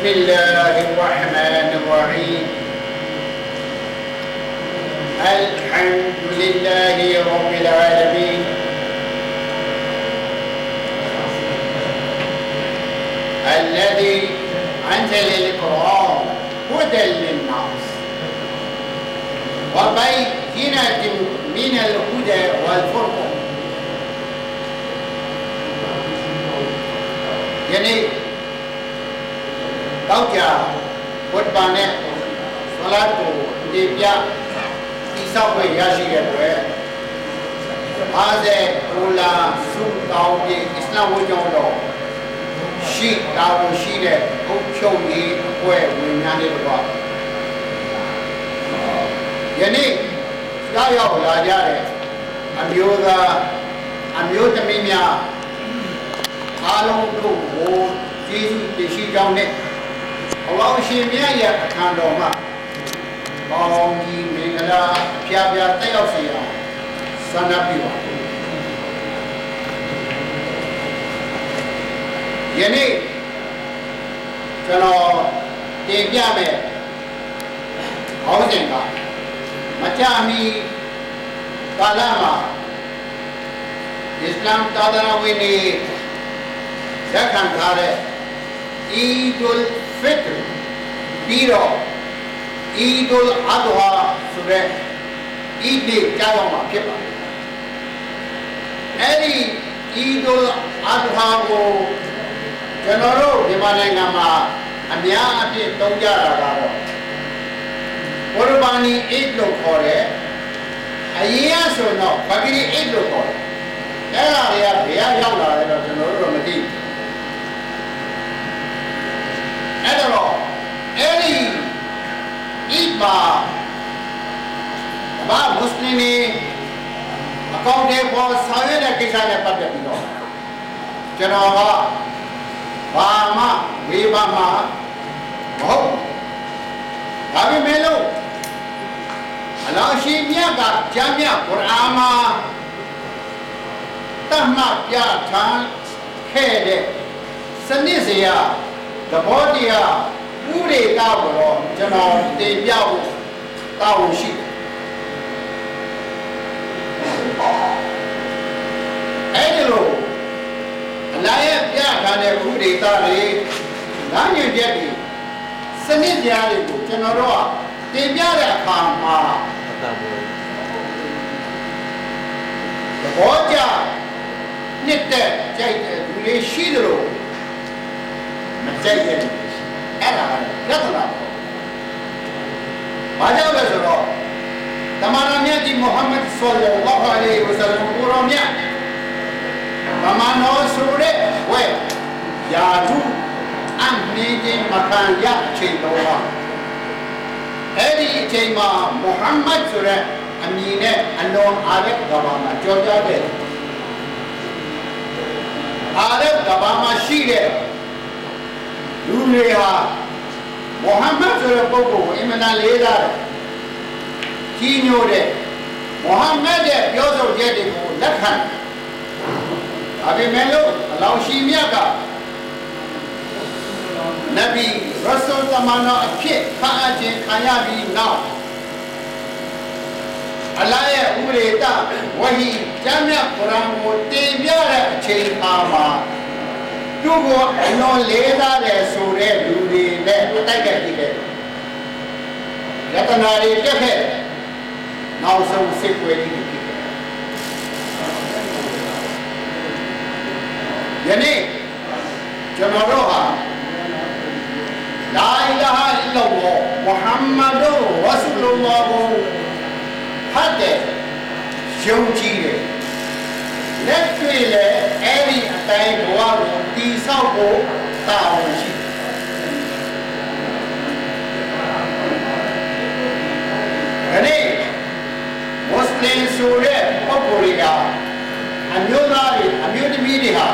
بسم الله الرحمن الرحيم. الحمد لله رب العالمين. الذي أنزل القرآن هدى للناس وبينة من الهدى والفرقان. يعني တောက်ကြဝတ်ပါနဲ့ဆလာတ်ကိုဒီပြတိဆောက်ခွင့်ရရှိတဲ့အတွက်အားစေဘူလာစုတောင်းပြီးအစ္စလာမ်ဝတ်ကြောင်းတော်ရှိတာဝန်ရှိတဲ့အုပ်ချုပ်ရေးအဖွဲ့ဝင်များတွေတော့ယနေ့ရောက်ရောက်လာကြတဲ့အမျိုးသားအမျိုးသမီးများအားလုံးတို့ကိုကျေးဇူးတင်ရှိကြောင်းနဲ့ အလောင်းရှင်မြတ်ရဲ့အခမ်းတော်မှာပေါင်းကြီးမင်္ဂလာအဖျားဖျားတက်ရောက်စေအောင်ဆန္ဒပြုပါယနေ့ကျွန်တော်တင်ပြမယ်ခေါင်းစဉ်ကမကြမီကာလမှာအစ္စလာမ်သာသနာဝင်တွေလက်ခံထားတဲ့အီဒุล ဖစ်ရ်ပြီးတော့အီဒุลအဒဟာဆိုတဲ့ဤနေ့ကြောင်းမှာဖြစ်ပါတယ်အဲ့ဒီအီဒุลအဒဟာကိုကျွန်တော်တို့မြန်မာနိုင်ငံမှာအများအပြည့်သုံးကြတာကတော့ဘောရဘာနီအိတ်လို့ခေါ်တယ်အရင်ကဆိုတော့ဘဂရီအိတ်လို့ခေါ်တယ်အဲ့ဒါတွေကဘယ်ရောက်လာလဲတော့ကျွန်တော်တို့တော့မသိဘူး အဲ့တော့အဲ့ဒီဣမာဘာမွတ်စလင်တွေအကောင့်တွေပေါ်ဆောင်ရတဲ့ကိစ္စနဲ့ပတ်သက်ပြီးတော့ကျွန်တော်ကဘာမှဝေဘာမှမဟုတ်ဒါပေမဲ့လို့အလောရှိမြတ်ကကျမ်းမြတ်ကုရ်အာန်မှာတတ်မှတ်ပြထမ်းခဲ့တဲ့စနစ်စရာ သဘောတရားဥရိကကိုတော့ကျွန်တော်တင်ပြဖို့တောင်းရှိတယ်အဲ့ဒီလိုအလားရဲ့ပြထားတဲ့ဥရိကတွေနားညွှန်ချက်တွေစနစ်ကြားတွေကိုကျွန်တော်တို့ကတင်ပြတဲ့အခါမှာသဘောကျနှစ်သက်ကြိုက်တဲ့လူတွေရှိသလို မကြိုက်တဲ့အဲ့ဒါပြဿနာပေါ့ဘာကြောင့်လဲဆိုတော့တမန်တော်မြတ်ဒီမုဟမ္မဒ်ဆလ္လာလာဟ်အလိုင်ဟိဝဆလမ်ကိုရောမြတ်တမန်တော်ဆိုတဲ့ဝဲယာထုအမေခြင်းမခံရချိန်တော်ဟာအဲ့ဒီအချိန်မှာမုဟမ္မဒ်ဆိုတဲ့အမည်နဲ့အလွန်အားရကဘာမှာကြော်ကြားတဲ့အားရကဘာမှာရှိတဲ့ လူတွေဟာမုဟမ္မဒ်ဆိုတဲ့ပုဂ္ဂိုလ်ကိုအင်မတန်လေးစားတယ်ကြီးညိုတဲ့မုဟမ္မဒ်ရဲ့ပြောဆိုချက်တွေကိုလက်ခံဒါပေမဲ့လို့အလောင်းရှိမြတ်ကနဗီရဆူလ်သမန်တော်အဖြစ်ခါအချင်းခံရပြီးနောက်အလာရဲ့ဥပဒေတဝဟီကျမ်းမြတ်ကုရ်အာန်ကိုတင်ပြတဲ့အချိန်အခါမှာ သူ့ကိုအလွန်လေးစားတယ်ဆိုတဲ့လူတွေနဲ့အတိုက်ခဲ့ပြီးတယ်ယတနာတွေတက်ခဲ့နောက်ဆုံးစစ်ပွဲကြီးဖြစ်တယ်ယနေ့ကျွန်တော်တို့ဟာလာအီလာဟာအီလာလ္လာဟ်မုဟမ္မဒ်ရဆူလုလ္လာဟ်ကိုဖတ်တယ်ယုံကြည်တယ်လက်တွေ့လေအဲ့ဒီအ တိုင်းဘဝကိုတည်ဆောက်ဖို့တာဝန်ရှိခဏမွတ်စလင်ဆိုတဲ့ပုဂ္ဂိုလ်တွေကအမျိုးသားတွေအမျိုးသမီးတွေဟာ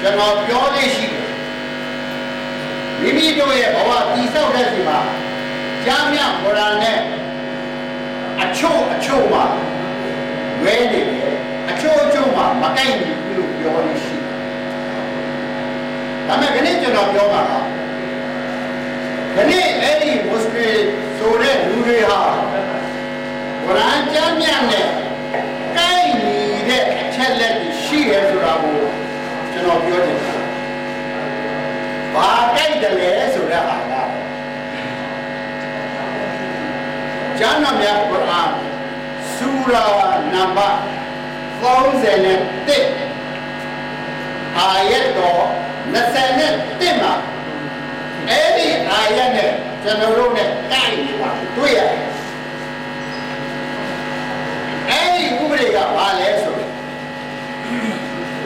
ကျွန်တော်ပြောလို့ရှိတယ်မိမိတို့ရဲ့ဘဝတည်ဆောက်တဲ့စီမှာကြားမြတ်ကုရ်အာန်နဲ့အချို့အချို့မှာဝဲနေတယ်အချို့အချို့မှာမကိုက်ဘူးလို့ ပြောလို့ရှိတယ်ဒါပေမဲ့ခဏကျွန်တော်ပြောတာကဒီနေ့အဲ့ဒီမွတ်စလင်ဆိုတဲ့လူတွေဟာကုရ်အာန်ကျမ်းမြတ်နဲ့ကိုက်ညီတဲ့အချက်လက်တွေရှိရဲဆိုတာကိုကျွန်တော်ပြောချင်တယ်။ဘာကိုက်တယ်လဲဆိုတဲ့ဟာကကျမ်းမြတ်ကုရ်အာန်စူရာနံပါတ်31 အာယတ်တော်20နဲ့တင်မှာအဲ့ဒီအာယတ်နဲ့ကျွန်တော်တို့နဲ့ကိုက်နေပါတွေ့ရတယ်အဲ့ဒီဥပဒေကဘာလဲဆိုတော့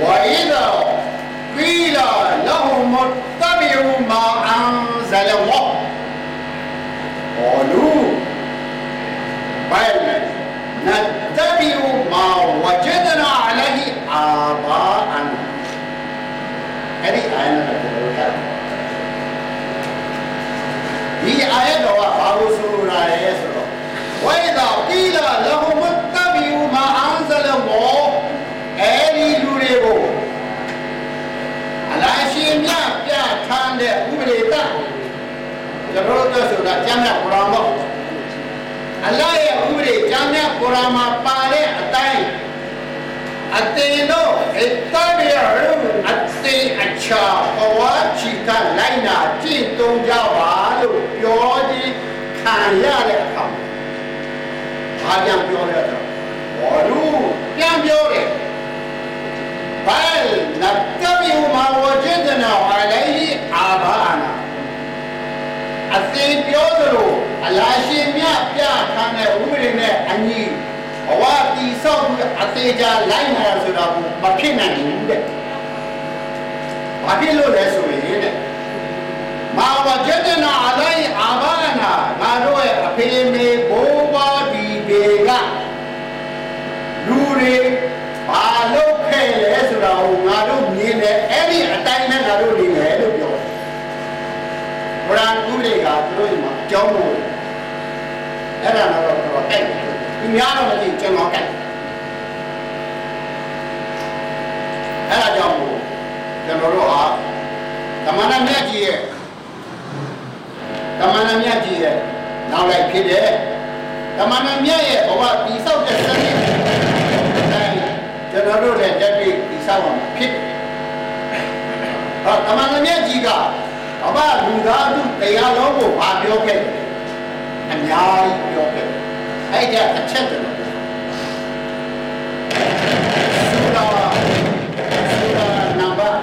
ဝါအိဒါကီလာလဟူမတ်တဘီူမာအန်ဇလဝါဟောလူဘယ်နတ်တဘီူမာဝဂျဒနာအလဟီအာဘာ အဲ့ဒီအာယတ်ကကျွန်တော်တို့ကဒီအာယတ်တော်ကဘာလို့ဆိုလိုတာလဲဆိုတော့ဝိဒါကီလာလဟူမတ်တဘီူမာအန်ဇလမောအဲ့ဒီလူတွေကိုအလားရှင်ပြပြထမ်းတဲ့ဥပဒေတကျွန်တော်တို့ဆိုတာကျမ်းစာကုရ်အာန်ပေါ့အလားရဲ့ဥပဒေကျမ်းစာကုရ်အာန်မှာပါတဲ့အတိုင်း အတင်တို့အတဘီရုအတေအချာဘဝချီကလိုက်နာကြည့်သုံးကြပါလို့ပြောခြင်းခံရတဲ့အခါဘာပြန်ပြောလဲဆိုဘောလူပြန်ပြောတယ်ဘယ်နတ်ကဘီဟူမာဝဂျဒနာအလိုင်အာဘာနာအသေးပြောသလိုအလားရှင်မြတ်ပြခံတဲ့ဥပဒေနဲ့အညီ ဘဝတီဆောက်ပြီးအသေးချာလိုက်နာဆိုတာကိုမဖြစ်နိုင်ဘူးတဲ့။ဘာဖြစ်လို့လဲဆိုရင်တဲ့မာဝဂျဒနာအလိုင်အာဘာနာငါတို့ရဲ့အဖေမေဘိုးဘွားဒီတွေကလူတွေဘာလုပ်ခဲ့လဲဆိုတာကိုငါတို့မြင်တယ်အဲ့ဒီအတိုင်းနဲ့ငါတို့နေမယ်လို့ပြောတယ်။ဗုဒ္ဓဥပဒေကသူတို့မှာအကြောင်းလို့အဲ့ဒါတော့တော့ကြိုက်တယ်။ ဒီများတော့မသိကျွန်တော်ကြိုက်တယ်။အဲ့ဒါကြောင့်မို့ကျွန်တော်တို့ဟာသမဏမြတ်ကြီးရဲ့သမဏမြတ်ကြီးရဲ့နောက်လိုက်ဖြစ်တဲ့သမဏမြတ်ရဲ့ဘဝတိဆောက်တဲ့စနစ်ကျွန်တော်တို့လည်းတက်ပြီးတိဆောက်အောင်ဖြစ်ဟောသမဏမြတ်ကြီးကဘဝလူသားတို့တရားလုံးကိုဘာပြောခဲ့လဲအများကြီးပြောခဲ့တယ် အဲ့ဒါအချက်တည်းဆူရာဆူရာနံပါတ်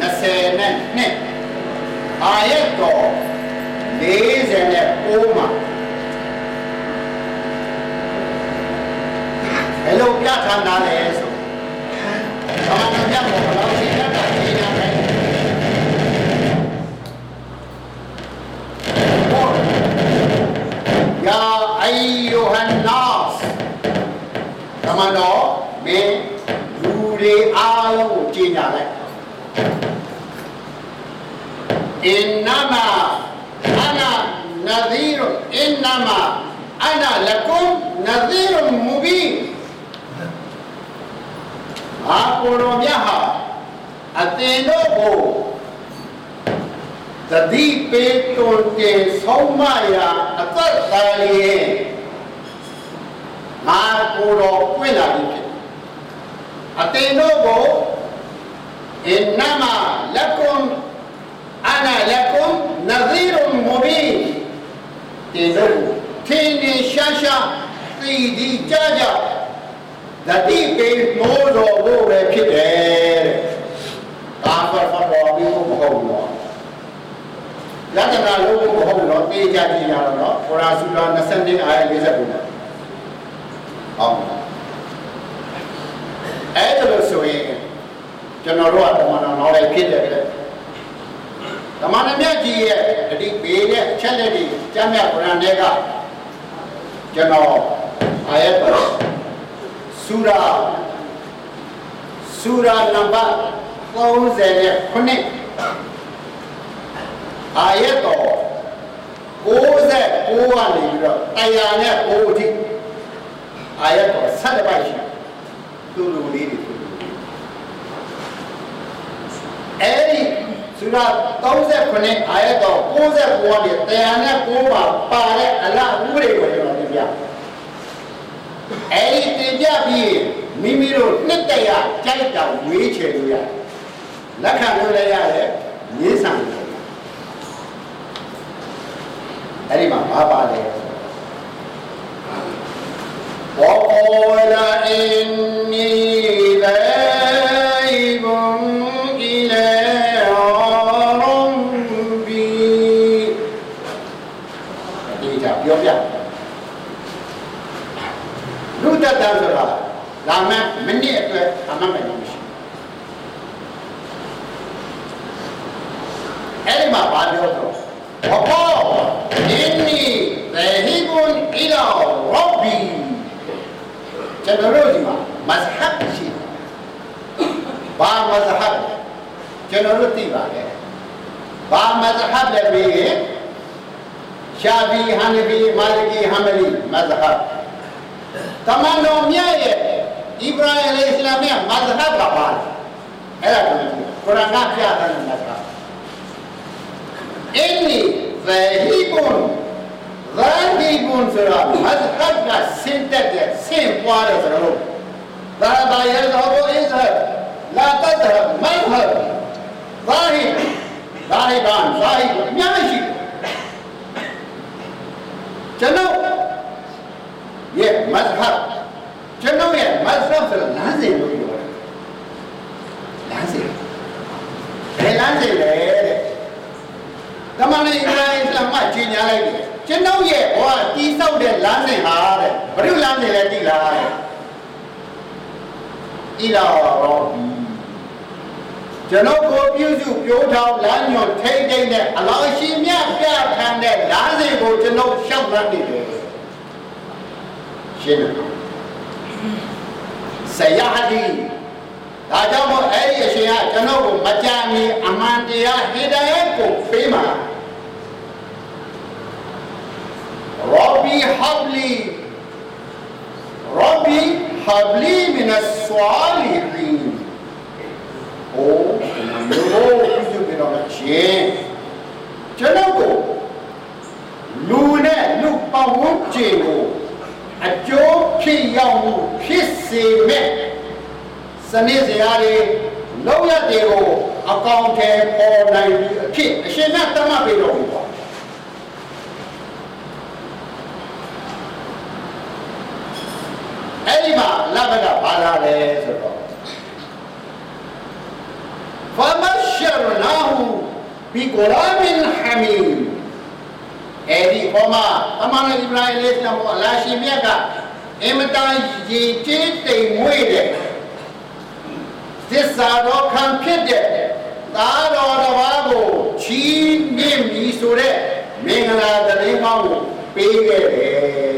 22အာယတ်တော်49မှာဘယ်လိုပြဋ္ဌာန်းတာလဲဆိုဘာမှမပြတ်ဘူးတော့ရှင်းတာရှင်းတာပဲယာအီယိုဟန်နာစ်ကမ န်တော်မင်းလူတွေအားလုံးကိုကြင်ညာလိုက်အင်နမအနာနဇီရအင်နမအနာလကုမ်နဇီရမူဘီအာကိုရောမြတ်ဟာအတင်တို့ကိုသတိပေးတွင်ကျေဆုံးမရာအသက်သာလျင် ငါကိုယ်တော်ပွင့်လာပြီဖြစ်အတင်တို့ကိုအင်နမလကုမ်အနာလကုမ်နဇီရမူဘီတင်တို့ထင်းနေရှာရှာသိဒီကြကြသတိပေးမိုးတော်ဘို့ပဲဖြစ်တယ်တဲ့ဒါဖတ်ဖတ်တော်ပြီးမဟုတ်ဘူးနော်လက္ခဏာလုံးမဟုတ်ဘူးနော်တေးကြကြည့်ရတော့နော်ခရာဆူလာ22အား49 ဟုတ်အဲ့ဒါလို့ဆိုရင်ကျွန်တော်တို့ကတမန်တော်နောက်လိုက်ဖြစ်တယ်လေတမန်တော်မြတ်ကြီးရဲ့အတိပေးတဲ့အချက်လက်တွေကျမ်းမြတ်ကုရ်အာန်ထဲကကျွန်တော်အာယတ်တော်ဆူရာဆူရာနံပါတ်39အာယတ်တော်69ကနေပြီးတော့တရားနဲ့9အထိ အာယတ်တော်7ပိုက်ရှိသူလူလေးတွေအဲ့ဒီဆရာ39အာယတ်တော်69ကနေတရားနဲ့9ပါပါတဲ့အလားဥပဒေကိုကျွန်တော်ပြပြအဲ့ဒီတင်ပြပြီးမိမိတို့နှစ်တရာကြိုက်တောင်ဝေးချေလို့ရတယ်လက်ခံလို့လည်းရတယ်ငင်းဆန်လို့အဲ့ဒီမှာဘာပါလဲ وقال إني ذاهب إلى ربي ဒီကြပြောပြလူတတ်တယ်ဆိုတာလာမမိနစ်အတွက်အမှန်ပဲမရှိအဲ့ဒီမှာဘာပြောတော့ဘော ကျွန်တော်တို့ဒီမှာမဇဟပ်ရှိတယ်ဘာမဇဟပ်ကျွန်တော်တို့သိပါတယ်ဘာမဇဟပ်လဲပြီးရင်ရှာဘီဟန်ဘီမာလကီဟမ်ဘလီမဇဟပ်တမန်တော်မြတ်ရဲ့ဣဗရာဟိမ်အစ္စလာမ်ရဲ့မဇဟပ်ကပါအဲ့ဒါကိုကုရ်အာန်ကပြတဲ့မဇဟပ်အင်းနီဇဟီဘွန် ဇာဒီဘွန်ဆိုတာမဇဟပ်ကစင်တက်တဲ့ဆင့်ပွားတဲ့စကားလုံးဒါဘာရဲတော့ဘိုးအစ္စလာတတ်တယ်မဟပ်ဇာဟီဇာဟီဘန်ဇာဟီအများကြီးရှိတယ်ကျွန်တော်ရဲ့မဇဟပ်ကျွန်တော်ရဲ့မဇဟပ်ဆိုတာလမ်းစဉ်လို့ပြောတယ်လမ်းစဉ်ဘယ်လမ်းစဉ်လဲတဲ့ တမန်တော်အစ္စလာမ်အစ္စလာမ်ကကြီးညာလိုက်တယ်ကျွန်တော်ရဲ့ဘဝတီးဆောက်တဲ့လမ်းစဉ်ဟာတဲ့ဘယ်လိုလမ်းစဉ်လဲသိလားတဲ့ဣလာရောဘီကျွန်တော်ကိုပြုစုပြိုးထောင်လမ်းညွန်ထိမ့်ထိမ့်တဲ့အလောင်းရှိမြတ်ပြခံတဲ့လမ်းစဉ်ကိုကျွန်တော်ရှောက်လန်းနေတယ်ရှင်းတယ်ဆရာဟဒီ ဒါကြောင့်မို့အဲ့ဒီအရှင်ကကျွန်တော်ကိုမကြမ်းမီအမှန်တရားဟိဒယတ်ကိုဖေးမှာရောဘီဟာဘလီရောဘီဟာဘလီမင်အဆွာလီဟီโอ้မျိုးပြုစုပြီးတော့ချင်းကျွန်တော်ကိုလူနဲ့လူပဝန်းကျင်ကိုအကျိုးဖြစ်ရောက်မှုဖြစ်စေမဲ့ စနစ်စရာတွေလောက်ရတွေကိုအကောင့်ထဲပေါ်နိုင်ပြီးအဖြစ်အရှင်ကတတ်မှတ်ပေးတော်မူပါအဲ့ဒီမှာလဘကဘာလာလဲဆိုတော့ဖမရှရနာဟူဘီကုရမ်ဟမီအဲ့ဒီပေါ်မှာတမန်တော်အိဗရာဟိမ်အလ္လာဟ်ရှင်မြတ်ကအင်မတန်ရည်ကြည်တိမ်မွေ့တဲ့ သစ္စာတော်ခံဖြစ်တဲ့သာတော်တစ်ပါးကိုချီးမြှင့်ပြီးဆိုတဲ့မင်္ဂလာသတင်းကောင်းကိုပေးခဲ့တယ်။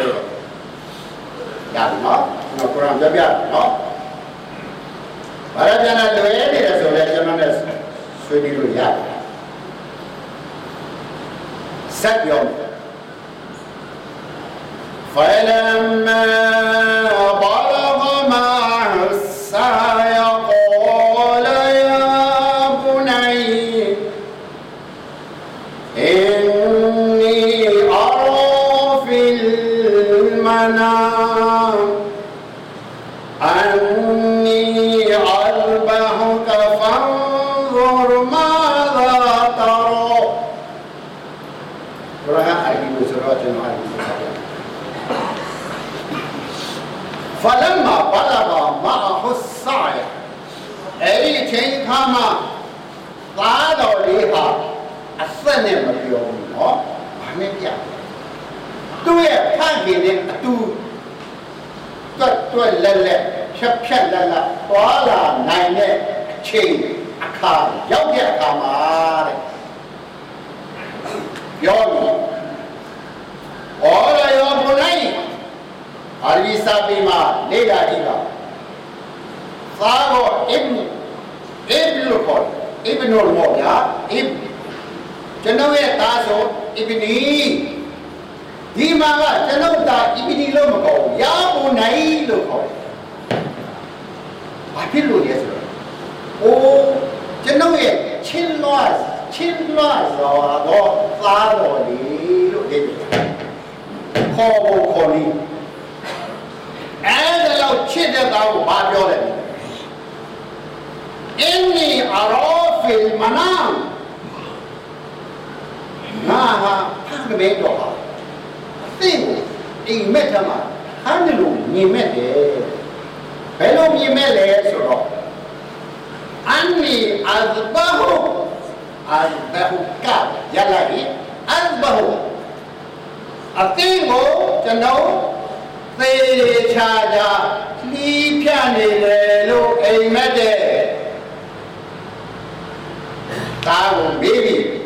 ဒါနော်။ကျွန်တော်ကုရ်အာန်ပြပြနော်။ဘာရပြန်လာလွယ်နေတယ်ဆိုလဲကျွန်တော်လည်းဆွေးနွေးလို့ရတယ်ဆက်ပြော فلما فلما بلغ معه السعي 哎，请看嘛，拉到里哈，啊，三年没有，哦，还没变。 သူ့ရဲ့ဖန်ခင်နဲ့အတူတွတ်တွတ်လက်လက်ဖြတ်ဖြတ်လက်လက်သွားလာနိုင်တဲ့အချိန်အခါရောက်တဲ့အခါမှာတဲ့ပြောလို့ဩရယောဘုနိုင်အာရီစာပေမှာလေ့လာကြည့်ပါသာရောအစ်ဘ်အစ်ဘ်လို့ခေါ်အစ်ဘ်နိုမောဗျာအစ်ဘ်ကျွန်တော်ရဲ့သားဆိုအစ်ဘ်နီ ဒီမှာကကျွန်တော်သားအစ်ဘ်နီလို့မခေါ်ဘူးရာဘုနိုင်လို့ခေါ်တယ်ဘာဖြစ်လို့လဲဆိုတော့အိုးကျွန်တော်ရဲ့ချင်းလွှားချင်းလွတ်စွာတော့သားတော်လေလို့ဒီခေါ်ဖို့ခေါ်နေအဲ့ဒါလောက်ချစ်တဲ့သားကိုဘာပြောလဲအင်းနီအရောဖီမနာငါဟာဖတ်မဲတော့ပါ အသိကိုအိမ်မက်ထမှာဟမ်းလို့မြင်မဲ့တယ်ဘယ်လိုမြင်မဲ့လဲဆိုတော့အန်နီအဇဘာဟူအဇဘာဟူကရလာရင်အဇဘာဟူအသိကိုကျွန်တော်သေချာချာလီးဖြတ်နေတယ်လို့အိမ်မက်တဲ့ဒါကိုမေးပြီး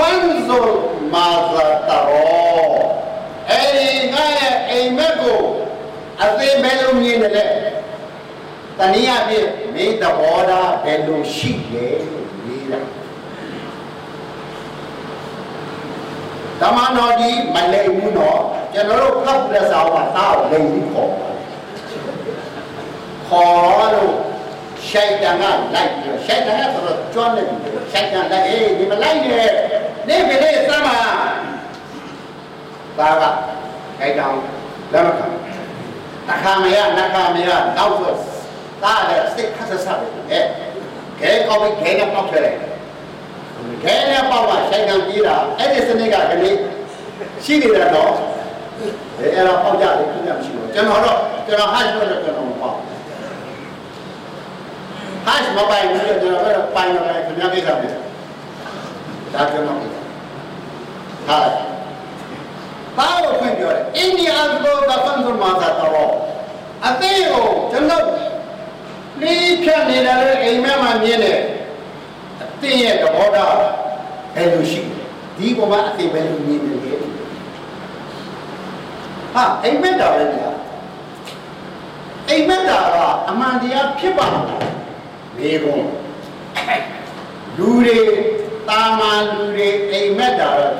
fanzur maza taro အဲ့ဒီငါရဲ့အိမ်မက်ကိုအသေးဘယ်လိုမြင်တယ်လဲတနည်းအားဖြင့်မင်းသဘောထားဘယ်လိုရှိလဲလို့မေးတာဓမ္မတော်ကြီးမလိမ်ဘူးတော့ကျွန်တော်တို့ဖတ်တဲ့စာအုပ်ကသားကိုလိမ်ပြီးခေါ်ပါခေါ်လို့ရှိုက်တန်ကလိုက်ပြီးတော့ရှိုက်တန်ကဆိုတော့ကျွမ်းနေတယ်ရှိုက်တန်လိုက်အေးဒီမလိုက်နဲ့နေပြီလေစမ်းပါ သားကခိုက်တောင်လက်မခံတခါမရနခါမရတော့ဆိုသားလည်းစိတ်ခတ်ဆဆပဲအဲခဲကောင်းပြီးခဲနဲ့ပေါက်ထွက်လိုက်ခဲနဲ့ပေါက်ကရှိုက်တန်ကြီးတာအဲ့ဒီစနစ်ကကလေးရှိနေတယ်တော့အဲ့ဒါပေါက်ကြတယ်ခင်ဗျမရှိဘူးကျွန်တော်တော့ကျွန်တော်ဟတ်လို့လည်းကျွန်တော်မပေါက် hash မပိုင်ဘူးကျွန်တော်ကတော့ပိုင်ရတယ်ခင်ဗျားကိစ္စပဲဒါကျွန်တော်ကိစ္စဟာ ဘာလို့ဖွင့်ပြောလဲအိန္ဒိယဘောကဖန်ဆူမာသာတော့အသေးကိုကျွန်တော်လေးဖြတ်နေတယ်လေအိမ်မက်မှာမြင်တယ်အသေးရဲ့သဘောထားဘယ်လိုရှိလဲဒီကမှအသေးဘယ်လိုမြင်နေလဲဟာအိမ်မက်တာပဲညာအိမ်မက်တာကအမှန်တရားဖြစ်ပါလားမေကုံလူတွေတာမန်လူတွေအိမ်မက်တာတော့ကျွန်တော်မဆိုဘူး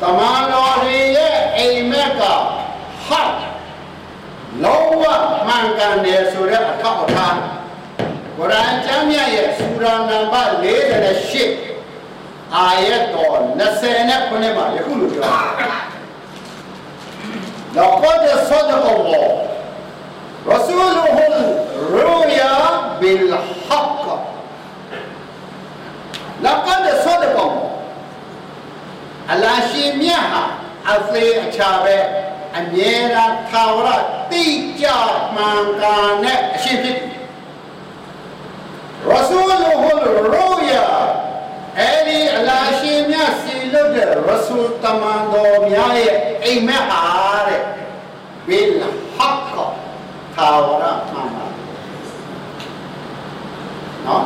တမန်တော်တွေရဲ့အိမ်မက်ကဟာလုံးဝမှန်ကန်တယ်ဆိုတဲ့အထောက်အထားကုရ်အာန်ကျမ်းမြတ်ရဲ့စူရာနံပါတ်48အာယတ်တော်29မှာယခုလိုပြောတယ် لقد صدق الله رسوله الرؤيا بالحق لقد صدقوا အလာရှင်မြတ်ဟာအသေးအချာပဲအမြဲတမ်းသာဝရတိကျမှန်ကန်တဲ့အရှင်ဖြစ်ရဆူလဟူရိုယာအဲ့ဒီအလာရှင်မြတ်စီလို့တဲ့ရဆူလ်တမန်တော်များရဲ့အိမ်မက်ဟာတဲ့ဘီလဟက်ကာသာဝရမှန်ပါနော်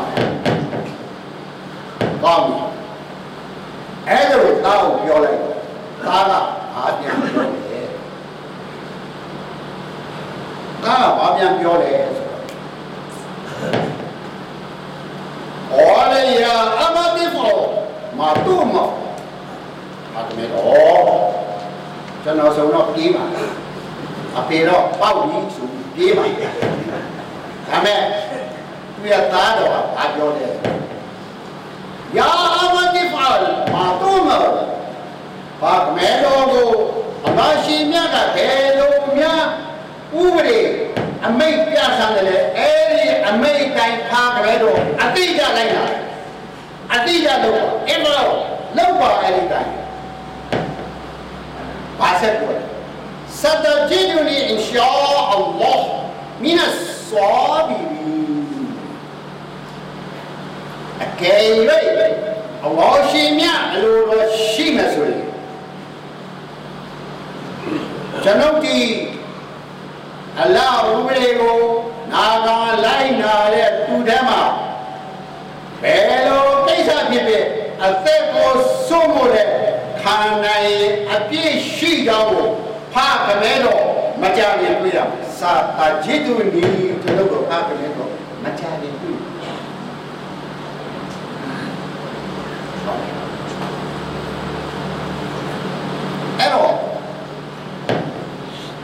ကောင်းပြီ အဲ့ဒါကိုသားကိုပြောလိုက်သားကဘာပြန်ပြောလဲသားကဘာပြန်ပြောလဲဆိုတော့ဩလေယာအမတိဖောမာတုမဟာတမေတော့ကျွန်တော်ဆုံးတော့ပြေးပါအဖေတော့ပေါက်ပြီးဆိုပြေးပါဒါမဲ့သူရသားတော်ကဘာပြောလဲယာအမ တိဖောမာတုမဘာကမဲတော်ကိုအမရှိမြတ်ကဘယ်လိုများဥပဒေအမိတ်ပြဆန်းတယ်လေအဲ့ဒီအမိတ်တိုင်းဖားကလေးတော့အတိအကျလိုက်လာအတိအကျလို့အင်းမလို့လောက်ပါအဲ့ဒီတိုင်းဘာဆက်ပြောစတဂျီဒူနီအင်ရှာအလ္လာဟ်မင်းဆာဘီအကယ်၍ အလ္လာဟ်ရှိမြတ်အလိုတော်ရှိမှဆိုရင်ကျွန်ုပ်ဒီအလာဟူရေကိုနာဂာလိုက်နာတဲ့သူတည်းမှာဘယ်လိုကိစ္စဖြစ်ဖြစ်အသက်ကိုစွန့်မို့တဲ့ခံနိုင်အပြည့်ရှိကြောင်းကိုဖခမဲတော့မကြရင်တွေ့ရမယ်စာတာจิตุနီကျွန်ုပ်တို့ဖခမဲတော့မကြရင် တွေ့အဲ့တော့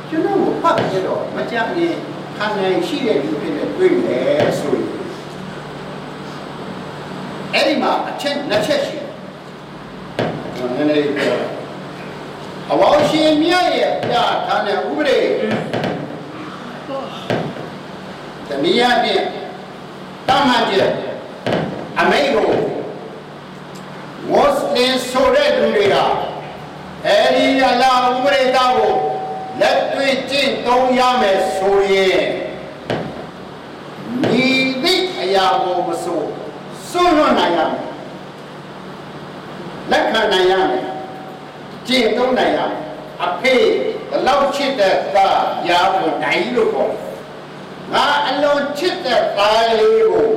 ကျွန်တော်ကိုဖတ်ရတော့မကြရင်ခံနိုင်ရှိတဲ့လူဖြစ်နေတွေ့မယ်ဆိုရင်အဲ့ဒီမှာအချက်နှစ်ချက်ရှိတယ်ကျွန်တော်နည်းနည်းပြောတာအဝေါရှင်မြတ်ရဲ့ပြထားတဲ့ဥပဒေတနည်းအားဖြင့်တမန်ကျအမိန့်ကိုမွ တ်စလင်ဆိုတဲ့လူတွေကအဲဒီအလားဥပဒေသားကိုလက်တွေ့ကျင့်သုံးရမယ်ဆိုရင်မိသည့်အရာကိုမဆိုစွန့်လွတ်နိုင်ရမယ်လက်ခံနိုင်ရမယ်ကျင့်သုံးနိုင်ရမယ်အဖေဘလောက်ချစ်တဲ့သားရာကိုနိုင်လို့ခေါ်ငါအလွန်ချစ်တဲ့သားလေးကို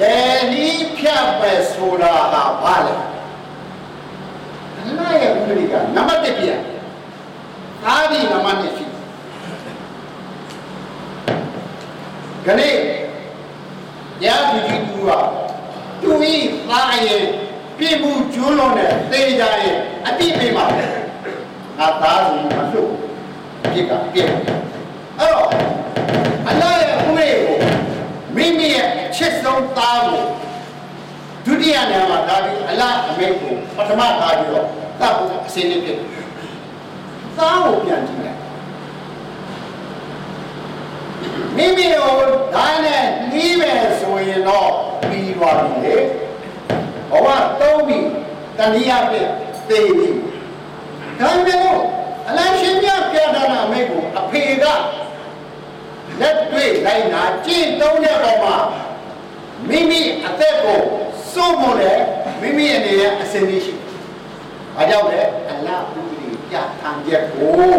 လေလီးဖြတ်ပဲဆိုတာဟာဘာလဲ အလ္လာဟ်ရဲ့ဥပဒေကနံပါတ်1ပြရသားဒီနံပါတ်1ရှိခဏရာသူကြီးသူကသူဤသားရဲ့ပြည်မှုကျွလွန်တဲ့သေကြရဲ့အတိပေးပါငါသားစီမလွတ်ပြစ်ကပြစ်အဲ့တော့အလ္လာဟ်ရဲ့ဥပဒေကိုမိမိရဲ့ချစ်ဆုံးသားကို ဒုတိယနေရာမှာဒါပြီးအလ္လာဟ်အမိန့်ကိုပထမထားပြီးတော့သတ်ဖို့အစင်းလေးဖြစ်သားကိုပြန်ကြည့်လိုက်မိမိကိုဒါနဲ့နှီးမယ်ဆိုရင်တော့ပြီးသွားပြီလေဘဝသုံးပြီတဏှာပြသေပြီဒါပေမဲ့အလ္လာဟ်ရှင်ပြပြတာနာမိတ်ကိုအဖေကလက်တွေ့လိုက်နာကြည့်သုံးတဲ့ပုံမှာမိမိအသက်ကို စိုးမလို့မိမိအနေနဲ့အစဉ်ရှိ။ဘာကြောင့်လဲအလ္လာဟ်ဥပဒေပြထမ်းချက်ကို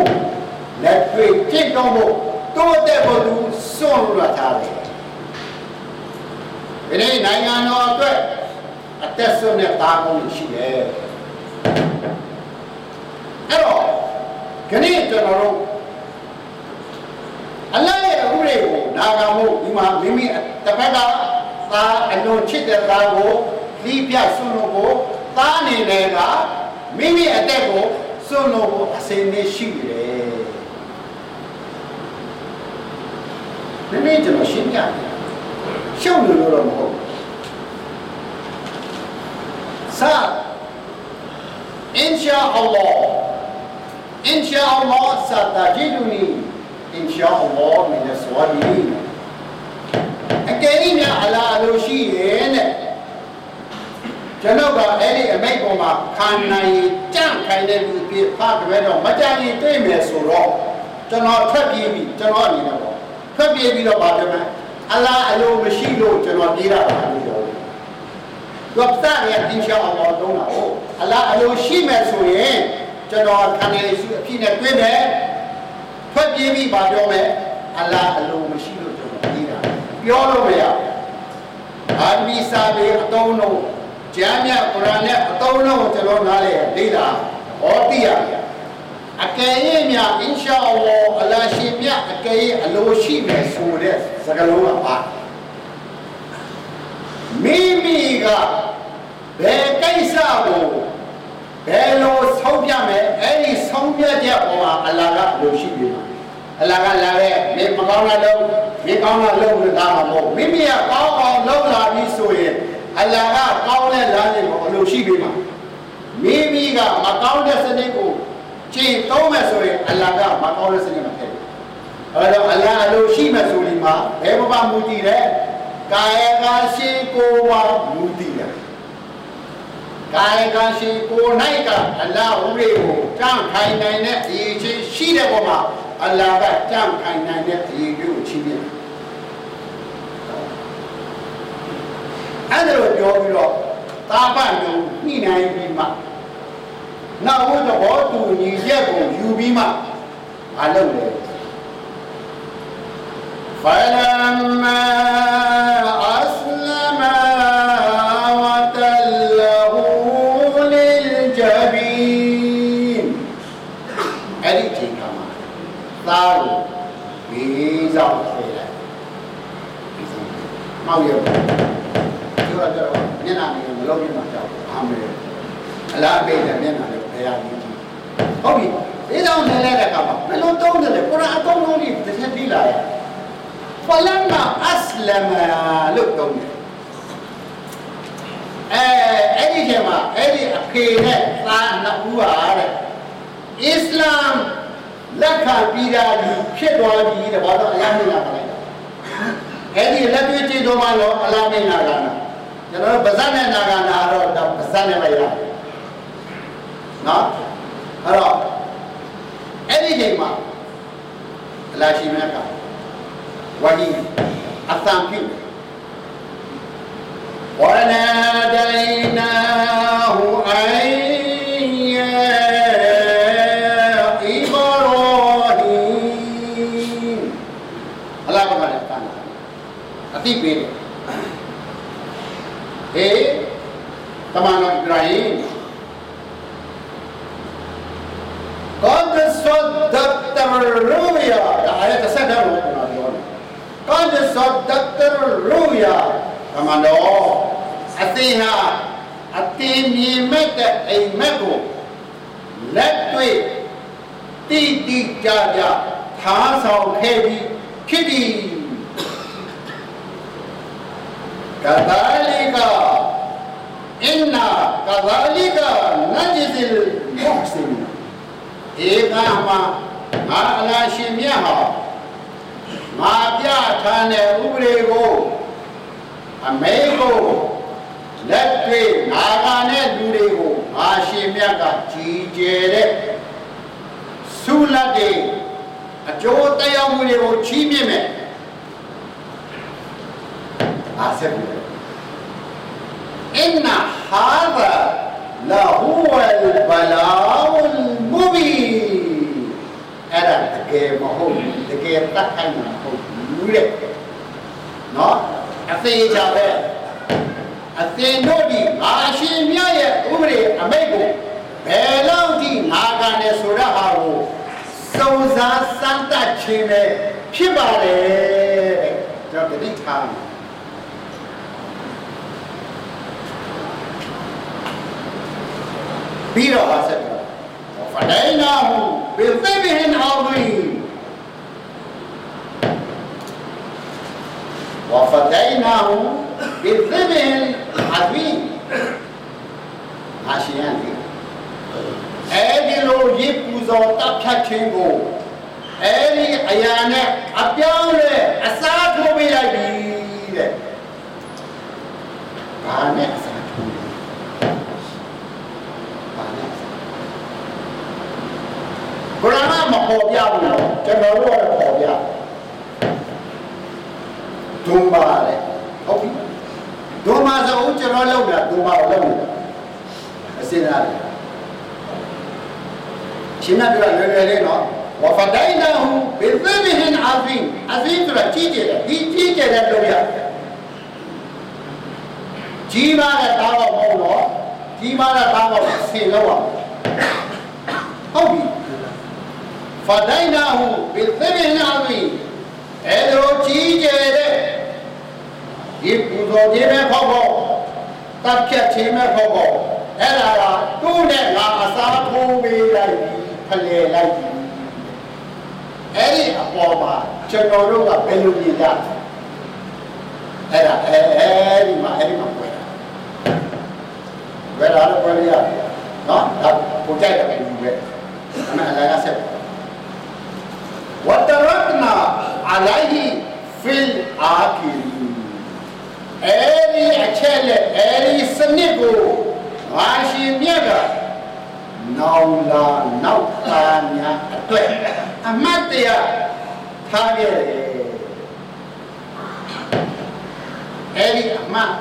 လက်တွေ့ကြည့်တော့ဖို့တိုးတဲ့ဘုသူစွန့်လွတ်ထားတယ်။ဒီနေ့နိုင်ငံတော်အတွက်အသက်ဆုံးတဲ့သားကောင်းရှိတယ်။အဲ့တော့ခဏကျွန်တော်တို့အလ္လာဟ်ရဲ့ဥပဒေကိုနာခံမှုဒီမှာမိမိတစ်ဖက်က သားအလွန်ချစ်တဲ့သားကိုလီးပြဆွလို့ကိုသားအနေနဲ့ကမိမိအသက်ကိုဆွလို့ကိုအစိမ့်နေရှိတယ်မိမိကျွန်တော်ရှင်းပြတယ်ရှုပ်လို့တော့မဟုတ်စာအင်ရှာအလ္လာဟ်အင်ရှာအလ္လာဟ်စာတာဂျီဒူနီအင်ရှာအလ္လာဟ်မင်းဆွာဒီအကယ်၍များအ လားအလိုရှိရဲ့တဲ့ကျွန်တော်ကအဲ့ဒီအမိတ်ပေါ်မှာခံနိုင်ကြန့်ခိုင်တဲ့လူပြဖတ်ကြဲတော့မကြရင်တွေ့မယ်ဆိုတော့ကျွန်တော်ထွက်ပြေးပြီကျွန်တော်အနေနဲ့ပေါ့ထွက်ပြေးပြီးတော့ဗာတယ်မအလားအလိုမရှိလို့ကျွန်တော်ပြေးတာပါလို့ပြောတယ်။တော့တာရအင်ရှာအလ္လာဟ်တော့တာဟုတ်အလားအလိုရှိမယ်ဆိုရင်ကျွန်တော်ခံနိုင်ရှိအဖြစ်နဲ့တွေ့မယ်ထွက်ပြေးပြီးဗာပြောမယ်အလားအလိုမရှိလို့ကျွန်တော်ပြေးတာပြောလို့မရဘူး အာမီစာပေအတုံးလုံးကျမ်းမြတ်ကုရ်အာန်နဲ့အတုံးလုံးကိုကျွန်တော်နားလေဒိတာဟောတိရအကယ်၍များအင်ရှာအလ္လာဟ်အလာရှင်မြတ်အကယ်၍အလိုရှိမယ်ဆိုတဲ့စကားလုံးကပါမိမိကဘယ်ကိစ္စကိုဘယ်လိုဆုံးဖြတ်မယ်အဲ့ဒီဆုံးဖြတ်ချက်ပေါ်မှာအလ္လာဟ်ကအလိုရှိပြီ အလ္လာဟ်ကလာတဲ့မင်းမကောင်းတာလုပ်မင်းကောင်းတာလုပ်လို့ဒါမှမဟုတ်မိမိကကောင်းအောင်လုပ်လာပြီဆိုရင်အလ္လာဟ်ကကောင်းတဲ့လမ်းစဉ်ကိုအလိုရှိပြီမှာမိမိကမကောင်းတဲ့စနစ်ကိုကျင့်သုံးမယ်ဆိုရင်အလ္လာဟ်ကမကောင်းတဲ့စနစ်မှာထည့်တယ်အဲတော့အလ္လာဟ်အလိုရှိမယ်ဆိုရင်မှာဘယ်မှာမူတည်တယ်ကာယကရှိကိုယ်ဝမူတည်တယ်ကာယကရှိကိုယ်၌ကအလ္လာဟ်ဥပဒေကိုကြံ့ခိုင်နိုင်တဲ့အရေးချင်းရှိတဲ့ပုံမှာ အလ္လာဟ်ကကြံ့ခိုင်နိုင်တဲ့အရေးကိုချီးမြှင့်အဲ့ဒါလိုပြောပြီးတော့သာပတ်မျိုးညှိနှိုင်းပြီးမှနောက်ဘုသဘောတူညီချက်ကိုယူပြီးမှမလုပ်လေ فلما သားကိုဘေးဆောင်ထည့်လိုက်မောက်ရပြောတော့တော့မျက်နှာမြင်မလုံးမြင်မှာကြောက်အာမေအလားအပိတ်နဲ့မျက်နှာလေးဘယ်ရည်ကြည့်ဟုတ်ပြီဘေးဆောင်ထည့်လိုက်တဲ့အခါမှာဘယ်လိုတုံးတယ်လဲကုရ်အာန်အသုံးလုံးလေးတစ်ချက်ပြီးလာရဖလန်မာအစလမာလို့တုံးတယ်ဒီချိန်မှာအဲ့ဒီအဖေနဲ့သားနှစ်ဦးဟာတဲ့အစ္စလာမ် လက်ခံပြီးတာဒီဖြစ်သွားပြီတဲ့ဘာလို့အလားမလာပါလဲအဲ့ဒီလက်တွေ့ကြည့်တော့မှတော့အလားမလာတာကျွန်တော်ပါဇက်နဲ့နာကနာတော့ပါဇက်နဲ့ပဲရနော်အဲ့တော့အဲ့ဒီချိန်မှာအလားရှိမလားကဝါဟီအသံပြုဝရဏတယ office of Dr. Ruya Commodore Athena Athena met a metal let to ti ti ja ja ထားဆောင်ခဲ့ပြီးဖြစ်သည်ကဒါလီကအင်နာကဒါလီကနဂျီလ်မုဟ်ဆင်ဧကမှာအာလာရှင်မြတ်ဟာ ငါပြထားတဲ့ဥပဒေကိုအမေကိုလက်တွေ့နာဂာနဲ့လူတွေကိုအာရှင်မြတ်ကကြီးကျယ်တဲ့ဆုလက်တွေအကျိုးတရားမှုတွေကိုချီးမြှင့်မယ်အားဆက်ပြီအင်နာဟာဒါလာဟူဝလ်ဘလာဝလ်မူဘီအဲ့ဒါတကယ်မဟုတ်တကယ်တတ်ခိုင်းမှာမဟုတ် ဘူးတဲ့နော်အသေးချာပဲအသင်တို့ဒီအာရှင်မြတ်ရဲ့ဥပဒေအမိတ်ကိုဘယ်လောက်ထိနာခံတယ်ဆိုတဲ့ဟာကိုစုံစမ်းစမ်းသပ်ခြင်းပဲဖြစ်ပါလေတဲ့ကျွန်တော်တတိထားပြီးတော့ဆက်ပြီးဖဒိုင်နာဟူဘီသိဘဟင်အောဒီ وفديناه بالذبح العظيم အာရှင်ရည်အဲဒီလိုရစ်ပူဇော်တပ်ဖြတ်ခြင်းကိုအဲဒီအရာနဲ့အပြောင်းလဲအစားထိုးပေးလိုက်ပြီတဲ့။ဘာနဲ့အစားထိုးလဲ။ဘာနဲ့ဘုရားမပေါ်ပြဘူးနော်ကျွန်တော်တို့ကပေါ်ပြ ဒုံပါလေဟုတ်ပြီဒုံပါဆိုဦးကျွန်တော်လောက်တာဒုံပါကိုလောက်နေတာအစင်းသားလေရှင်မပြောလွယ်လွယ်လေးနော်ဝဖဒိုင်နာဟူဘီသဘီဟင်အာဖင်အဇင်းဆိုတာကြီးကျယ်တယ်ဒီကြီးကျယ်တဲ့လုပ်ရကြီးမားတဲ့တားတော့မဟုတ်တော့ကြီးမားတဲ့တားတော့ဆင်လောက်အောင်ဟုတ်ပြီဖဒိုင်နာဟူဘီသဘီဟင်အာဖင်အဲ့လိုကြီးကျယ်တဲ့ ဒီပူဇော်ခြင်းပဲပေါ့ပေါ့တပ်ဖြတ်ခြင်းပဲပေါ့ပေါ့အဲ့ဒါကသူ့နဲ့ငါအစားထိုးပေးလိုက်ပြီဖလေလိုက်ပြီအဲ့ဒီအပေါ်မှာကျွန်တော်တို့ကဘယ်လိုမြင်ကြအဲ့ဒါအဲအဲဒီမှာအဲ့ဒီမှာပွဲတာပွဲတာတော့ပွဲရရတယ်နော်ဒါပုံကြိုက်တယ်လူပဲအမှန်အလားဆက်ဝတ္တရတနာအလိုက်ဖီလ်အာကီ အဲဒီအချက်လက်အဲဒီစနစ်ကိုငါရှင်မြတ်ကနောင်လာနောက်သားများအတွက်အမတ်တရားထားခဲ့တယ်အဲဒီအမတ်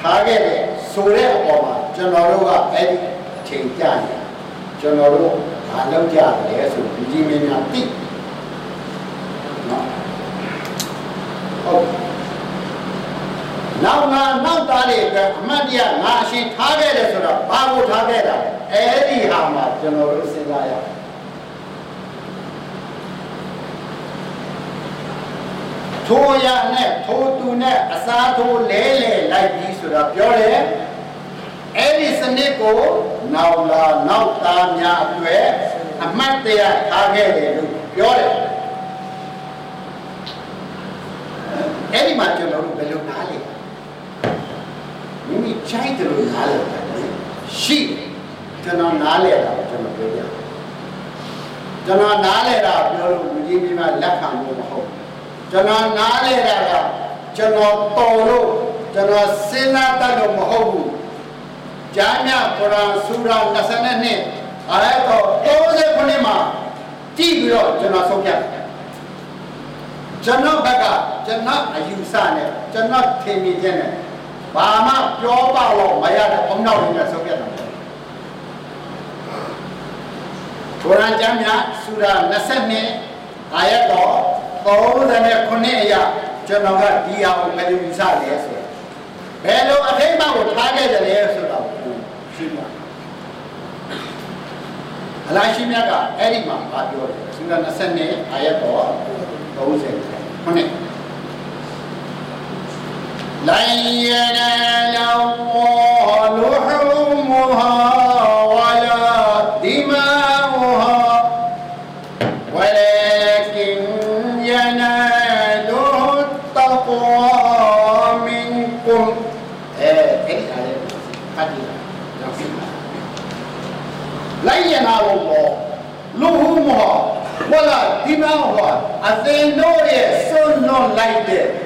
ထားခဲ့တယ်ဆိုတဲ့အပေါ်မှာကျွန်တော်တို့ကအဲဒီအချိန်ကြာနေကျွန်တော်တို့ဘာလုပ်ကြလဲဆိုဒီကြီးမင်းများသိနော်ဟုတ် နောက်ငါနောက်သားတွေအတွက်အမတ်တရားငါအရှင်ထားခဲ့တယ်ဆိုတော့ဘာကိုထားခဲ့တာအဲဒီဟာမှာကျွန်တော်တို့စဉ်းစားရအောင်ထိုရနဲ့ထိုသူနဲ့အစားထိုးလဲလဲလိုက်ပြီးဆိုတော့ပြောတယ်အဲ့ဒီစနစ်ကိုနောက်လာနောက်သားများအတွက်အမတ်တရားထားခဲ့တယ်လို့ပြောတယ်အဲ့ဒီမှာကျွန်တော်တို့ဘယ်လိုနားလဲ မိမိချိုက်တယ်လို့နားလည်တာရှိကျွန်တော်နားလည်တာကျွန်တော်ပြောပြကျွန်တော်နားလည်တာပြောလို့လူကြီးကြီးမှလက်ခံလို့မဟုတ်ကျွန်တော်နားလည်တာကကျွန်တော်တော်လို့ကျွန်တော်စဉ်းစားတတ်လို့မဟုတ်ဘူးကျမ်းမြတ်ကုရ်အာန်ဆူရာ22အာယတ်တော်39မှာကြည့်ပြီးတော့ကျွန်တော်ဆုံးဖြတ်ကျွန်တော်ဘက်ကကျွန်တော်အယူဆနဲ့ကျွန်တော်ထင်မြင်ခြင်းနဲ့ ဘာမှပြောပါလို့မရတဲ့အုံနောက်လေးနဲ့ဆုံးဖြတ်တာကုရ်အာန်ကျမ်းမြတ်ဆူရာ22အာယတ်တော်39အရာကျွန်တော်ကဒီအောင်ဘယ်လိုယူဆလဲဆိုဘယ်လိုအထိမ့်အကိုထားခဲ့တယ်လဲဆိုတော့ရှင်းပါအလားရှိမြတ်ကအဲ့ဒီမှာဗာပြောတယ်ဆူရာ20အာယတ်တော်30ခုနှစ် لن ينال الله لحومها ولا دماؤها ولكن يناله التقوى منكم. إيه، إيه، إيه، لن الله لحومها ولا دماؤها. as they know it so long like that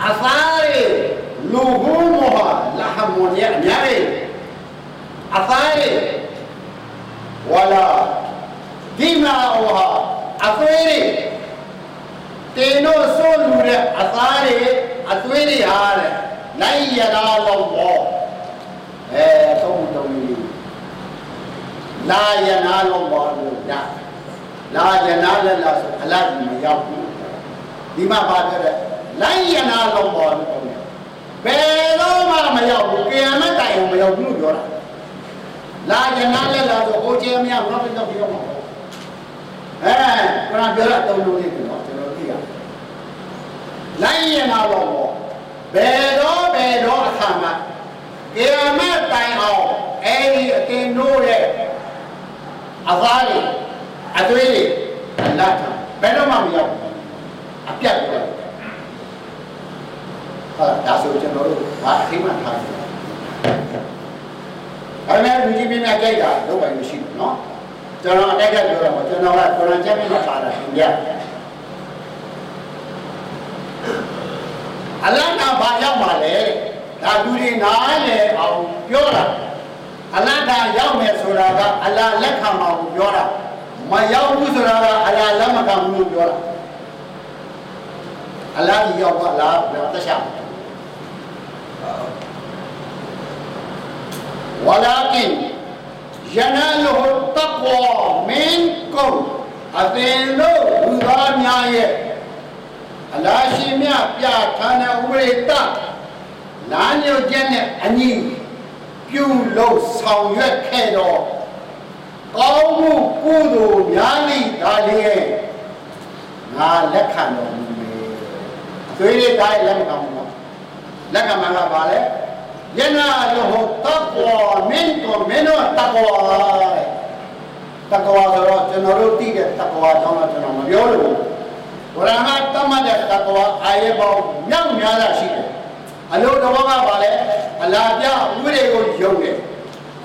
က်ရနာလို့ပေါ့လူဟုမောဝလာဒီမောဟောအသင်တို့ရဲ့စွန့်လွတ်လိုက်တဲ့အသားရလူဟု ရောက်ဘူးလို့ပြောတာလာယနာလည်းလားဆိုဟိုကျဲမရဘာဖြစ်တော့ပြောမှာပေါ့အဲဘုရားပြောတာတုံးလို့လေးကတော့ကျွန်တော်သိရတယ်လိုက်ယနာလောဘောဘယ်တော့ဘယ်တော့အခါမှာကိယမတိုင်အောင်အဲ့ဒီအတင်တို့ရဲ့အသားတွေအသွေးတွေအလတ်ဘယ်တော့မှမရောက်ဘူးအပြတ်ပြောတယ်ဟာဒါဆိုကျွန်တော်တို့ဘာအထိမှထားတယ် ဒါပေမဲ့လူကြီးပြင်းပြကြိုက်တာတော့ဘာလို့ရှိဘူးနော်ကျွန်တော်အတိုက်ကပြောတာပေါ့ကျွန်တော်ကကုရ်အန်ကျမ်းမှာပါတာပြအလ္လာဟ်ကဘာရောက်မှာလဲဒါလူတွေနားလည်အောင်ပြောတာအလ္လာဟ်ကရောက်မယ်ဆိုတာကအလ္လာဟ်လက်ခံမှာကိုပြောတာမရောက်ဘူးဆိုတာကအလ္လာဟ်လက်မခံဘူးလို့ပြောတာအလ္လာဟ်ရောက်ပါလားဘယ်တော့တခြား ولكن يناله التقوى منكم အသင်တို့လူသားများရဲ့အလားရှိမြပြဌာနဥပရိတလမ်းညွှန်ချက်နဲ့အညီပြုလို့ဆောင်ရွက်ခဲ့တော့ကောင်းမှုကုသိုလ်များလိဒါလေးငါလက်ခံတော်မူမယ်အသွေးလေးတိုင်းလက်မခံဘူးလက်ခံမှာကဘာလဲ ယနာလောတကွာမင်းကိုမင်းတို့တကွာတကွာဆိုတော့ကျွန်တော်တို့သိတဲ့တကွာကြောင့်တော့ကျွန်တော်မပြောလို့ဘုရားကတတ်မှတ်တဲ့တကွာအာရပေါင်းမြောက်များတာရှိတယ်အလို့တော်ကပါလဲအလားပြဥပဒေကိုယုံတယ်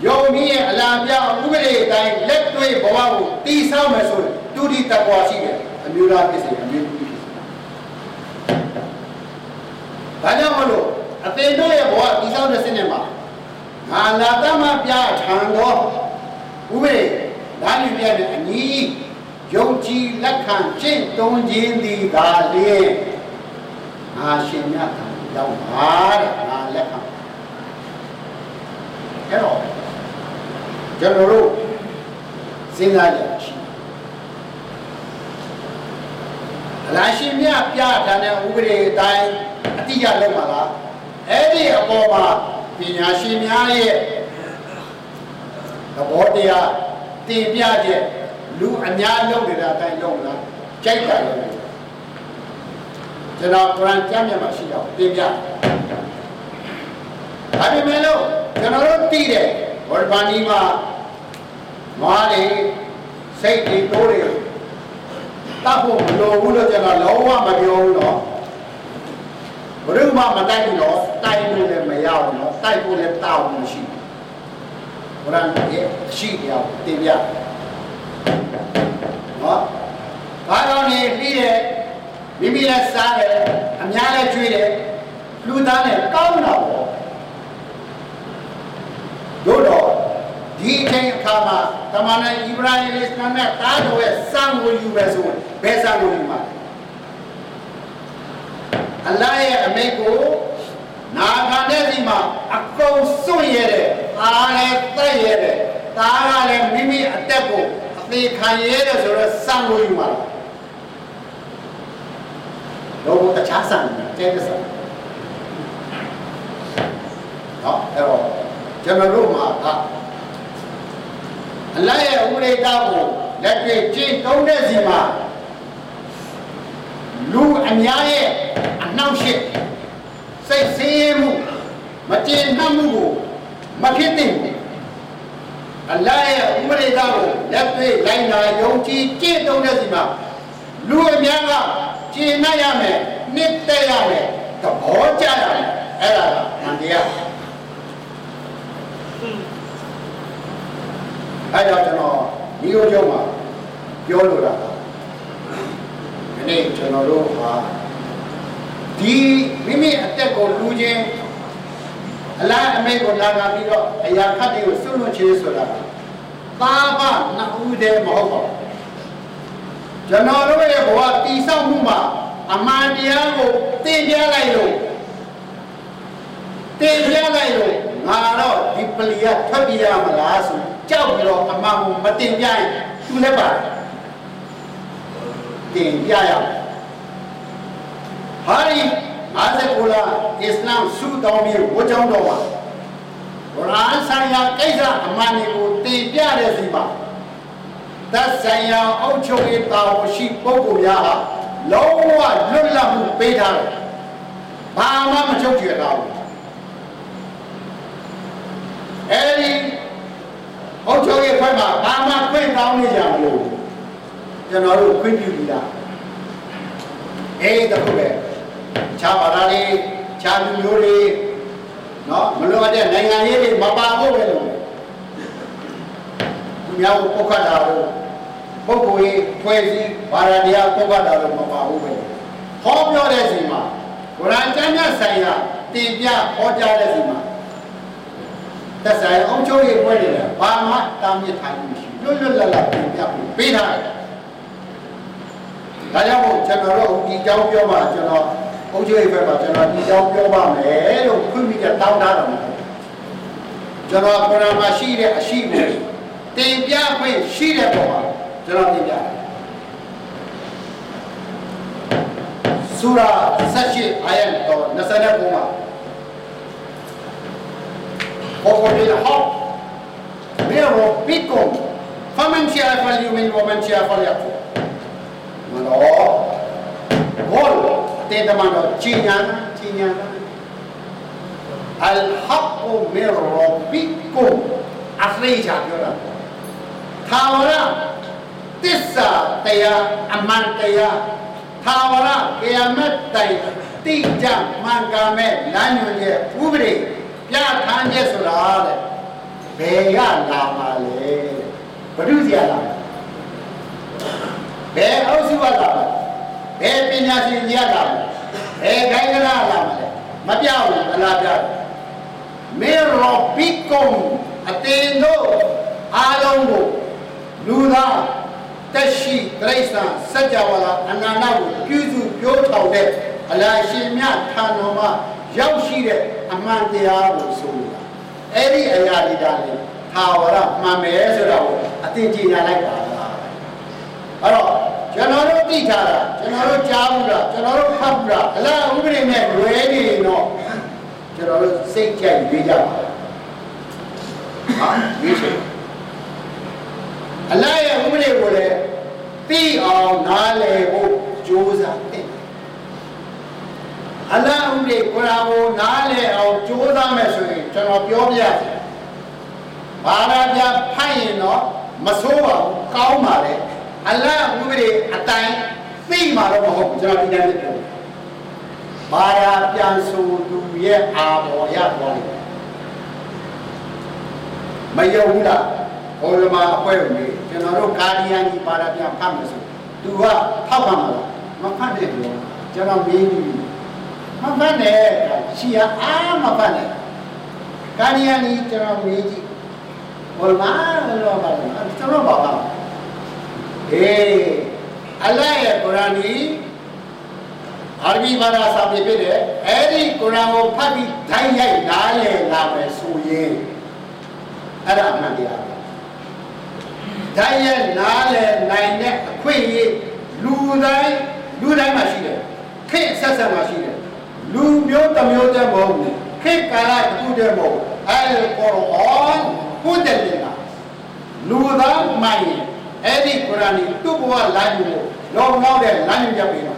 ယုံပြီးရင်အလားပြဥပဒေအတိုင်းလက်တွေ့ဘဝကိုတည်ဆောက်မယ်ဆိုရင်တူတီတကွာရှိတယ်အမျိုးသားဖြစ်စေအမျိုးသမီးဖြစ်စေဒါကြောင့်မလို့ အသင်တို့ရဲ့ဘဝတည်ဆောက်တဲ့စနစ်မှာငါလာတမပြထံတော်ဥပဒေဒါလူပြတဲ့အညီယုံကြည်လက်ခံရှင်းတုံးခြင်းသည်သာလျှင်ငါရှင်မြတ်ကရောက်ပါတဲ့ငါလက်ခံအဲ့တော့ကျွန်တော်တို့စဉ်းစားကြရှိအလားရှင်မြတ်ပြထားတဲ့ဥပဒေအတိုင်းအတိအကျလုပ်ပါလား အဲ့ဒီအပေါ်မှာပညာရှင်များရဲ့သဘောတရားတင်ပြချက်လူအများလုပ်နေတဲ့အတိုင်းလုပ်လားကြိုက်တာလုပ်တယ်ကျွန်တော်ကုရ်အာန်ကျမ်းမြတ်မှာရှိတော့တင်ပြဒါပေမဲ့လို့ကျွန်တော်တို့သိတယ်ဘောရပါနီမှာမွားတွေစိတ်တွေတိုးတွေတတ်ဖို့မလိုဘူးလို့ကျွန်တော်လုံးဝမပြောဘူးတော့ ဘယ်သူမှမတိုက်ဘူးတော့တိုက်လို့လည်းမရဘူးနော်တတိုက်ဖို့လည်းတာဝန်မရှိဘူးကုရ်အာန်ရဲ့ရှိတရားကိုသင်ပြနော်ဘာကြောင့်လဲပြီးတယ်မိမိလည်းစားတယ်အများလည်းကျွေးတယ်လူသားလည်းကောင်းတော့တို့တော့ဒီအချိန်အခါမှာတမန်တော်ဣဗရာဟိမ်အစ္စလာမ်နဲ့တားတော်ရဲ့စံကိုယူပဲဆိုဘယ်စံကိုယူမှာ အလ္လာဟ်ရဲ့အမိန့်ကိုနာခံတဲ့ဒီမှာအကုန်စွန့်ရတဲ့အားလည်းတက်ရတဲ့တားကလည်းမိမိအသက်ကိုအသေးခံရတဲ့ဆိုတော့စံကိုယူမှာတော့တခြားစံကျဲတဲ့စံနော်အဲ့တော့ကျွန်တော်တို့မှာကအလတ်ရဲ့ဥပဒေသားကိုလက်တွေ့ကျင့်သုံးတဲ့စီမှာ လူအများရဲ့အနှောင့်အယှက်စိတ်ဆင်းရဲမှုမကျေနပ်မှုကိုမဖြစ်သင့်ဘူးအလတ်ရဲ့ဥပဒေသားကိုလက်တွေ့လိုက်နာယုံကြည်ကျင့်သုံးတဲ့စီမှာလူအများကကျေနပ်ရမယ်နှစ်သက်ရမယ်သဘောကျရမယ်အဲ့ဒါကမှန်တရားအဲကြောင့်ကျွန်တော်ဒီလိုကြောင့်မှာပြောလိုတာဒီ နေ့ကျွန်တော်တို့ဟာဒီမိမိအသက်ကိုလူချင်းအလားအမေကိုလာကပြီးတော့အရာခတ်တွေကိုစွန့်လွတ်ခြင်းဆိုတာသာမနှစ်ဦးတည်းမဟုတ်ပါဘူးကျွန်တော်တို့ရဲ့ဘဝတည်ဆောက်မှုမှာအမှန်တရားကိုသင်ပြလိုက်လို့သင်ပြလိုက်လို့ငါတော့ဒီပလီကထွက်ပြေးရမလားဆိုကြောက်ပြီးတော့အမှန်ကိုမတင်ပြရင်သူလည်းပါတ င်ပြရအောင်ဟာဒီ59လအစ္စလာမ်စုတော်ပြီးဝတ်ကြောင်းတော်ပါဗရန်ဆိုင်ရာကိစ္စအမှန်ကိုတင်ပြတဲ့စီမှာသက်ဆိုင်ရာအုပ်ချုပ်ရေးတာဝန်ရှိပုဂ္ဂိုလ်များဟာလုံးဝလွတ်လပ်မှုပေးထားတယ်ဘာမှမချုပ်ချယ်တော့ဘူးအဲဒီအုတ်ချုပ်ရဲ့ဘက်မှာဘာမှခွင့်တောင်းနေကြမလို့ ကျွန်တော်တို့ခွင့်ပြုပြီးသားအေးတခုပဲခြားပါလားလေခြားလူမျိုးတွေနော်မလိုအပ်တဲ့နိုင်ငံရေးတွေမပါဖို့ပဲလို့သူများကိုပုတ်ခတ်တာလို့ပုဂ္ဂိုလ်ရေးဖွဲ့စည်းဘာသာတရားပုတ်ခတ်တာလို့မပါဘူးပဲဟောပြောတဲ့စီမှာကုရ်အာန်ကျမ်းမြတ်ဆိုင်ရာတင်ပြဟောကြားတဲ့စီမှာသက်ဆိုင်အောင်ချုပ်ရေးပွဲတွေလည်းဘာမှတားမြစ်ထားမှုမရှိလွတ်လွတ်လပ်လပ်ပြင်ပြပြီးပေးထားတယ် ဒါကြောင့်မို့ကျွန်တော်တို့ဒီကြောင်းပြောမှာကျွန်တော်အုပ်ချုပ်ရေးဘက်မှာကျွန်တော်ဒီကြောင်းပြောပါမယ်လို့ခွင့်ပြုချက်တောင်းတာတော့ကျွန်တော်ကုရ်အာန်မှာရှိတဲ့အရှိကိုတင်ပြခွင့်ရှိတဲ့ပုံမှာကျွန်တော်တင်ပြတယ်ဆူရာ78အာယတ်တော်29မှာဘောကိုလေးဟောမေရောပီကုံဖမန်ချာဖလျူမင်ဝမန်ချာဖလျာကူ မတော်ဘုန်းတေတမန်တော်ကြီးညာကြီးညာအလ်ဟက်ကူမီရ်ရဘ်ဘီကူအဖရိချာပြောတာသာဝရတစ္ဆာတရားအမှန်တရားသာဝရကေယမတ်တိုင်တိကြမှန်ကမဲ့လမ်းညွှန်ရဲ့ဥပဒေပြဌာန်းချက်ဆိုတာတဲ့ဘယ်ရလာပါလဲဘုဒ္ဓဆရာလား ဘယ်အုပ်စုကလာမှာဘယ်ပညာရှင်ကြီးကလာမှာဘယ်ခိုင်ကလာလာမှာလဲမပြောက်ဘူးအလားပြမေရောဘီကုံအတင်းတို့အားလုံးကိုလူသားတက်ရှိတိရစ္ဆာန်စัจ java လာအနန္တကိုပြုစုပြောထောင်တဲ့အလားရှင်မြတ်ထာတော်မှာရောက်ရှိတဲ့အမှန်တရားကိုဆိုတာအဲ့ဒီအရာလေးဒါလေးသာဝရမှန်မယ်ဆိုတာကိုအသိဉာဏ်လိုက်ပါလား အဲ့တော့ကျွန်တော်တို့သိထားတာကျွန်တော်တို့ကြားဘူးလားကျွန်တော်တို့ဖတ်ဘူးလားအလားဥပဒေနဲ့လွဲနေရင်တော့ကျွန်တော်တို့စိတ်ကြိုက်ရေးကြပါဟာရေးချင်အလားရဲ့ဥပဒေကိုလည်းသိအောင်နားလည်ဖို့ကြိုးစားတဲ့အလားဥဒေကုရ်အာန်ကိုနားလည်အောင်ကြိုးစားမယ်ဆိုရင်ကျွန်တော်ပြောပြစီဘာသာပြဖတ်ရင်တော့မဆိုးပါဘူးကောင်းပါလေ အလားဥဒေအတိုင်းသိမှာတော့မဟုတ်ဘူးကျွန်တော်ဒီတိုင်းပြောဘာသာပြန်ဆိုသူရဲ့အာဘော်ရသွားတယ်မယုံဘူးလားဘုရားမအပွဲကိုနေကျွန်တော်တို့ကာဒီယန်ကြီးပါရပြန်ဖတ်မယ်ဆိုသူကထောက်ပါမလားမဖတ်တယ်လို့ကျွန်တော်မေးပြီးမဖတ်နဲ့ရှီယာအားမဖတ်နဲ့ကာဒီယန်ကြီးကျွန်တော်မေးကြည့်ဘုရားလောပါလားကျွန်တော်ပါပါ အေးအလ္လာဟ်ရဲ့ကုရ်အာန်ကြီးအာရဘီဘာသာစာပေဖြစ်တယ်အဲ့ဒီကုရ်အာန်ကိုဖတ်ပြီးဓာတ်ရိုက်နားလည်လာမယ်ဆိုရင်အဲ့ဒါအမှန်တရားပဲဓာတ်ရိုက်နားလည်နိုင်တဲ့အခွင့်အရေးလူတိုင်းလူတိုင်းမှာရှိတယ်ခေတ်ဆက်ဆက်မှာရှိတယ်လူမျိုးတစ်မျိုးတည်းမဟုတ်ဘူးခေတ်ကာလတစ်ခုတည်းမဟုတ်အဲ့ဒီကုရ်အာန်ဟူတယ်လာလူသားမှန်ရင် အဲ့ဒီကုရ်အာန်ကြီးသူ့ဘဝလမ်းကိုလောမောင်းတဲ့လမ်းညွှန်ပြပေးတာ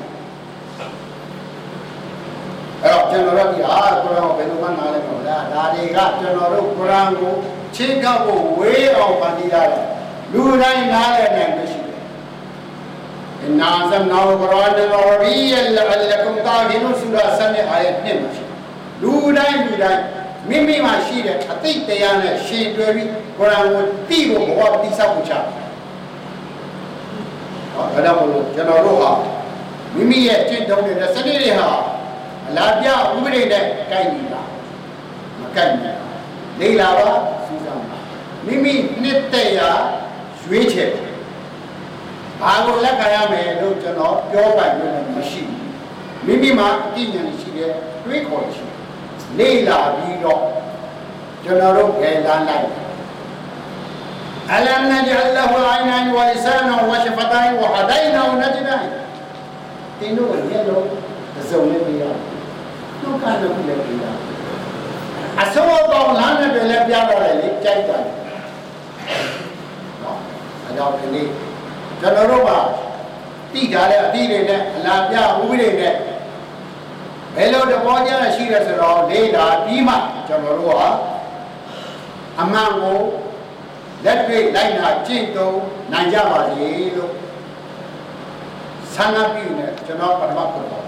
အဲ့တော့ကျွန်တော်တို့ဒီဟာကုရ်အာန်ကိုဘယ်လိုမှနားလည်မလို့လားဒါတွေကကျွန်တော်တို့ကုရ်အာန်ကိုခြေကပ်ဖို့ဝေးအောင်ပန်တီးရတယ်လူတိုင်းနားလည်နိုင်မရှိဘူးအင်နာဇမ်နာကုရ်အာန်အရ်ရီယလ်အလကုမ်တာဂီနူဆူရာဆမ်အာယတ်နှစ်မှာရှိလူတိုင်းလူတိုင်းမိမိမှာရှိတဲ့အသိတရားနဲ့ရှင်တွယ်ပြီးကုရ်အာန်ကိုသိဖို့ဘဝတိဆောက်ဖို့ချတယ် ဟောဒါကြောင့်မလို့ကျွန်တော်တို့ဟာမိမိရဲ့ကျင့်သုံးနေတဲ့စနစ်တွေဟာအလားပြဥပဒေနဲ့ကိုက်ညီလားမကိုက်ညီဘူး။လေ့လာပါစူးစမ်းပါမိမိနှစ်သက်ရာရွေးချယ်ဘာကိုလက်ခံရမယ်လို့ကျွန်တော်ပြောပိုင်လို့မရှိဘူးမိမိမှာအသိဉာဏ်ရှိတယ်တွေးခေါ်ရှိတယ်လေ့လာပြီးတော့ကျွန်တော်တို့ဖယ်လာလိုက်အလမ်နဂျအလ္လာ ဟူအိုင်နန်ဝလီဆာနဝရှဖတိုင်ဝဟဒိုင်နဝနဂျဒိုင်တင်းတို့ရဲ့လို့သုံးနေပြရတို့ကတော့လည်းပြရအစိုးတော်လမ်းနဲ့ပဲလည်းပြတော့တယ်လေကြိုက်တယ်နော်အဲကြောင့်ဒီနေ့ကျွန်တော်တို့ကတိထားတဲ့အတိတွေနဲ့အလားပြဥပဒေနဲ့ဘယ်လိုတဘောကြရှိရဆိုတော့လေးလာပြီးမှကျွန်တော်တို့ဟာအမှန်ကို လက်တွေ့လိုက်နာကျင့်သုံးနိုင်ကြပါစေလို့ဆန္ဒပြုနေကျွန်တော်ပထမပြောပါ